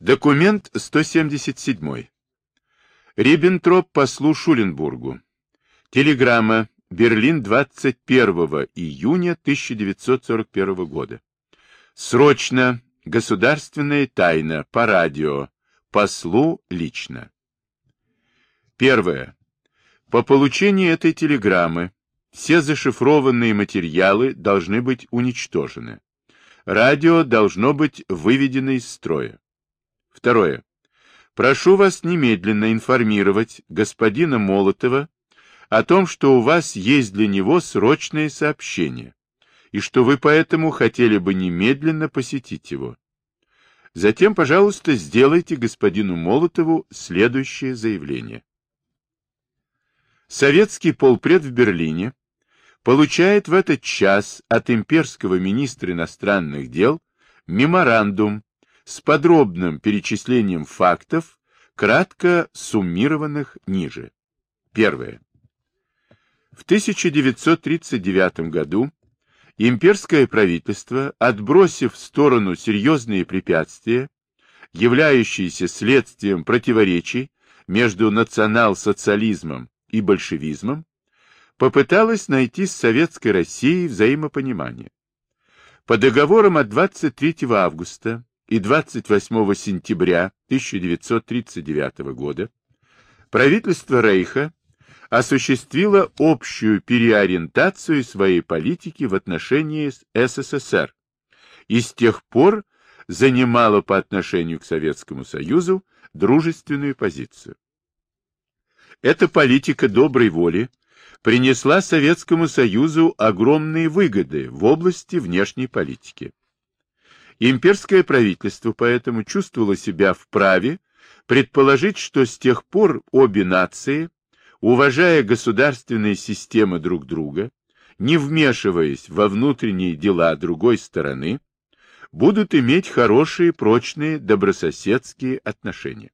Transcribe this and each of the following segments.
Документ 177. Риббентроп послу Шуленбургу. Телеграмма. Берлин 21 июня 1941 года. Срочно. Государственная тайна. По радио. Послу лично. Первое. По получении этой телеграммы все зашифрованные материалы должны быть уничтожены. Радио должно быть выведено из строя. Второе. Прошу вас немедленно информировать господина Молотова о том, что у вас есть для него срочное сообщение, и что вы поэтому хотели бы немедленно посетить его. Затем, пожалуйста, сделайте господину Молотову следующее заявление. Советский полпред в Берлине получает в этот час от имперского министра иностранных дел меморандум с подробным перечислением фактов, кратко суммированных ниже. Первое. В 1939 году имперское правительство, отбросив в сторону серьезные препятствия, являющиеся следствием противоречий между национал-социализмом и большевизмом, попыталось найти с Советской Россией взаимопонимание. По договорам от 23 августа и 28 сентября 1939 года правительство Рейха осуществило общую переориентацию своей политики в отношении с СССР и с тех пор занимало по отношению к Советскому Союзу дружественную позицию. Эта политика доброй воли принесла Советскому Союзу огромные выгоды в области внешней политики. Имперское правительство поэтому чувствовало себя вправе предположить, что с тех пор обе нации, уважая государственные системы друг друга, не вмешиваясь во внутренние дела другой стороны, будут иметь хорошие, прочные, добрососедские отношения.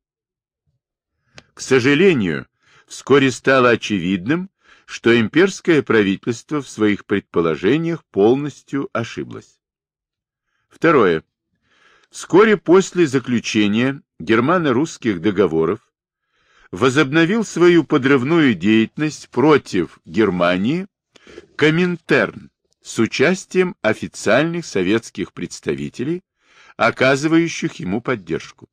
К сожалению, вскоре стало очевидным, что имперское правительство в своих предположениях полностью ошиблось. Второе. Вскоре после заключения германо-русских договоров возобновил свою подрывную деятельность против Германии Коминтерн с участием официальных советских представителей, оказывающих ему поддержку.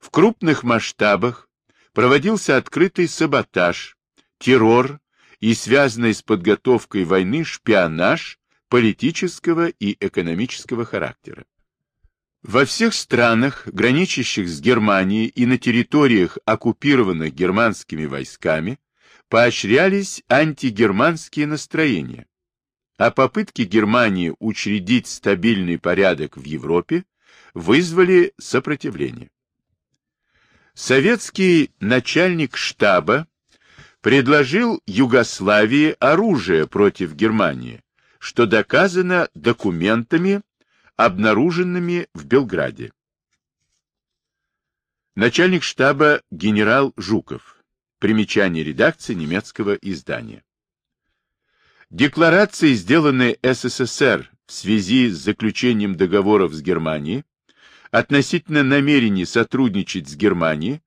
В крупных масштабах проводился открытый саботаж, террор и связанный с подготовкой войны шпионаж политического и экономического характера. Во всех странах, граничащих с Германией и на территориях, оккупированных германскими войсками, поощрялись антигерманские настроения, а попытки Германии учредить стабильный порядок в Европе вызвали сопротивление. Советский начальник штаба предложил Югославии оружие против Германии, что доказано документами, обнаруженными в Белграде. Начальник штаба генерал Жуков. Примечание редакции немецкого издания. Декларации, сделанные СССР в связи с заключением договоров с Германией относительно намерений сотрудничать с Германией,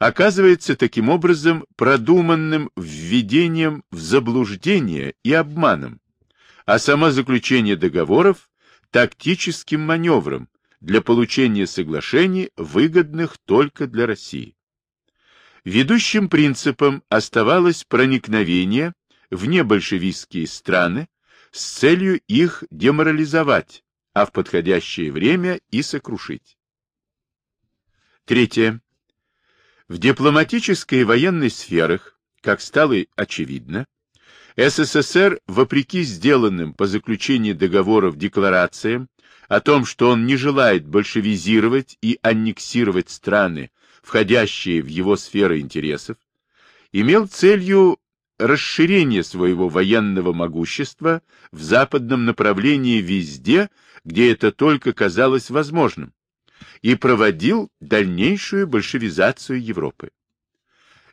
оказывается таким образом продуманным введением в заблуждение и обманом, а само заключение договоров – тактическим маневром для получения соглашений, выгодных только для России. Ведущим принципом оставалось проникновение в небольшевистские страны с целью их деморализовать, а в подходящее время и сокрушить. Третье. В дипломатической и военной сферах, как стало очевидно, СССР, вопреки сделанным по заключении договоров декларациям о том, что он не желает большевизировать и аннексировать страны, входящие в его сферы интересов, имел целью расширение своего военного могущества в западном направлении везде, где это только казалось возможным, и проводил дальнейшую большевизацию Европы.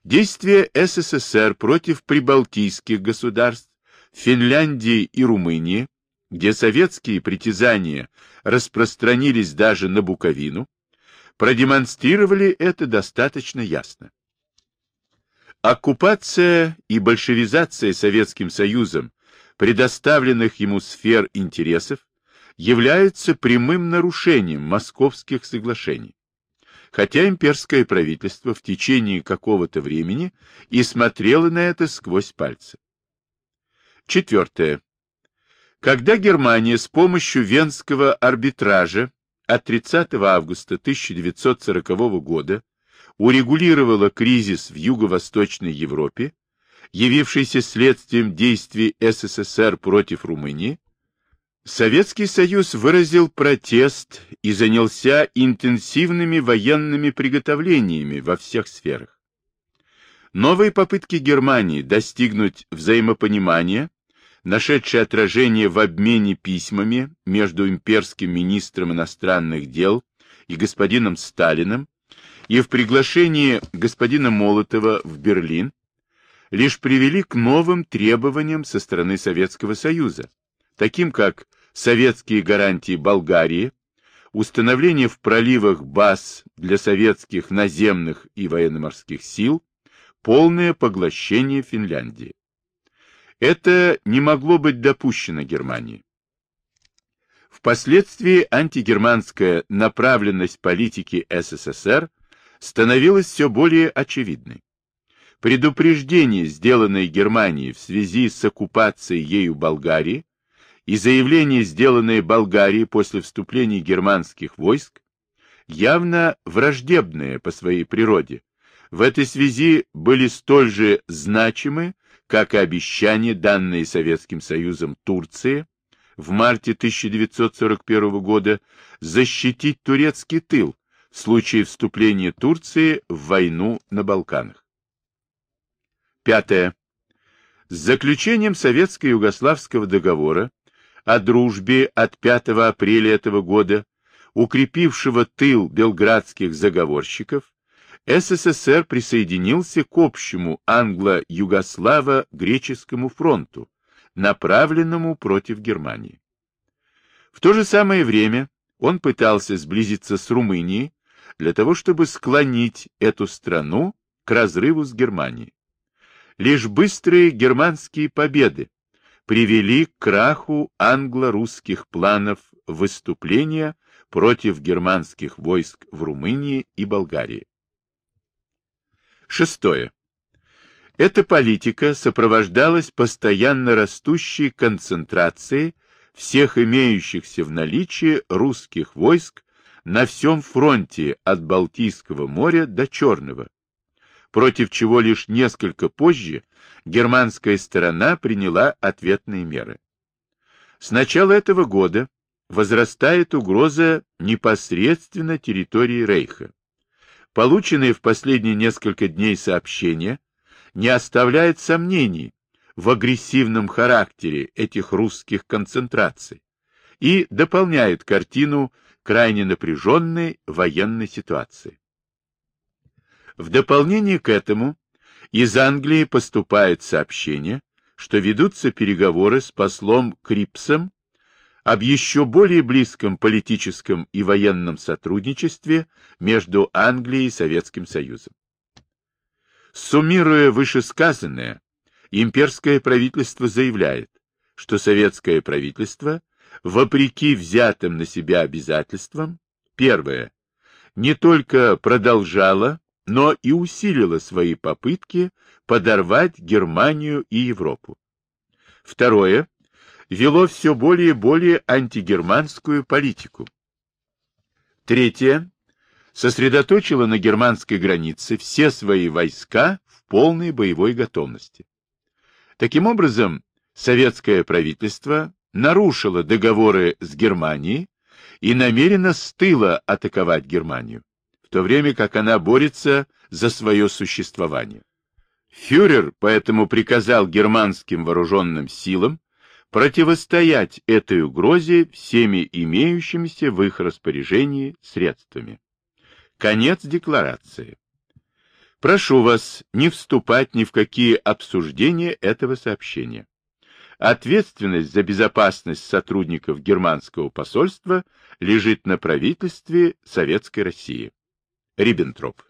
Действия СССР против прибалтийских государств, Финляндии и Румынии, где советские притязания распространились даже на Буковину, продемонстрировали это достаточно ясно. Оккупация и большевизация Советским Союзом предоставленных ему сфер интересов являются прямым нарушением московских соглашений, хотя имперское правительство в течение какого-то времени и смотрело на это сквозь пальцы. Четвертое. Когда Германия с помощью Венского арбитража от 30 августа 1940 года урегулировала кризис в Юго-Восточной Европе, явившийся следствием действий СССР против Румынии, Советский Союз выразил протест и занялся интенсивными военными приготовлениями во всех сферах. Новые попытки Германии достигнуть взаимопонимания, нашедшие отражение в обмене письмами между имперским министром иностранных дел и господином Сталиным и в приглашении господина Молотова в Берлин, лишь привели к новым требованиям со стороны Советского Союза, таким как советские гарантии Болгарии, установление в проливах баз для советских наземных и военно-морских сил, полное поглощение Финляндии. Это не могло быть допущено Германии. Впоследствии антигерманская направленность политики СССР становилась все более очевидной. Предупреждение, сделанное Германией в связи с оккупацией ею Болгарии, и заявление, сделанное Болгарией после вступления германских войск, явно враждебное по своей природе, в этой связи были столь же значимы, как и обещания, данные Советским Союзом Турции в марте 1941 года защитить турецкий тыл в случае вступления Турции в войну на Балканах. Пятое. С заключением Советско-Югославского договора о дружбе от 5 апреля этого года, укрепившего тыл белградских заговорщиков, СССР присоединился к общему англо-югославо-греческому фронту, направленному против Германии. В то же самое время он пытался сблизиться с Румынией для того, чтобы склонить эту страну к разрыву с Германией. Лишь быстрые германские победы привели к краху англо-русских планов выступления против германских войск в Румынии и Болгарии. Шестое. Эта политика сопровождалась постоянно растущей концентрацией всех имеющихся в наличии русских войск на всем фронте от Балтийского моря до Черного, против чего лишь несколько позже германская сторона приняла ответные меры. С начала этого года возрастает угроза непосредственно территории Рейха. Полученные в последние несколько дней сообщения не оставляют сомнений в агрессивном характере этих русских концентраций и дополняют картину крайне напряженной военной ситуации. В дополнение к этому из Англии поступает сообщение, что ведутся переговоры с послом Крипсом об еще более близком политическом и военном сотрудничестве между Англией и Советским Союзом. Суммируя вышесказанное, имперское правительство заявляет, что советское правительство, вопреки взятым на себя обязательствам, первое, не только продолжало, но и усилило свои попытки подорвать Германию и Европу. Второе. Вело все более и более антигерманскую политику. Третье. Сосредоточило на германской границе все свои войска в полной боевой готовности. Таким образом, советское правительство нарушило договоры с Германией и намерено с тыла атаковать Германию то время как она борется за свое существование. Фюрер поэтому приказал германским вооруженным силам противостоять этой угрозе всеми имеющимися в их распоряжении средствами. Конец декларации. Прошу вас не вступать ни в какие обсуждения этого сообщения. Ответственность за безопасность сотрудников германского посольства лежит на правительстве Советской России. Риббентроп.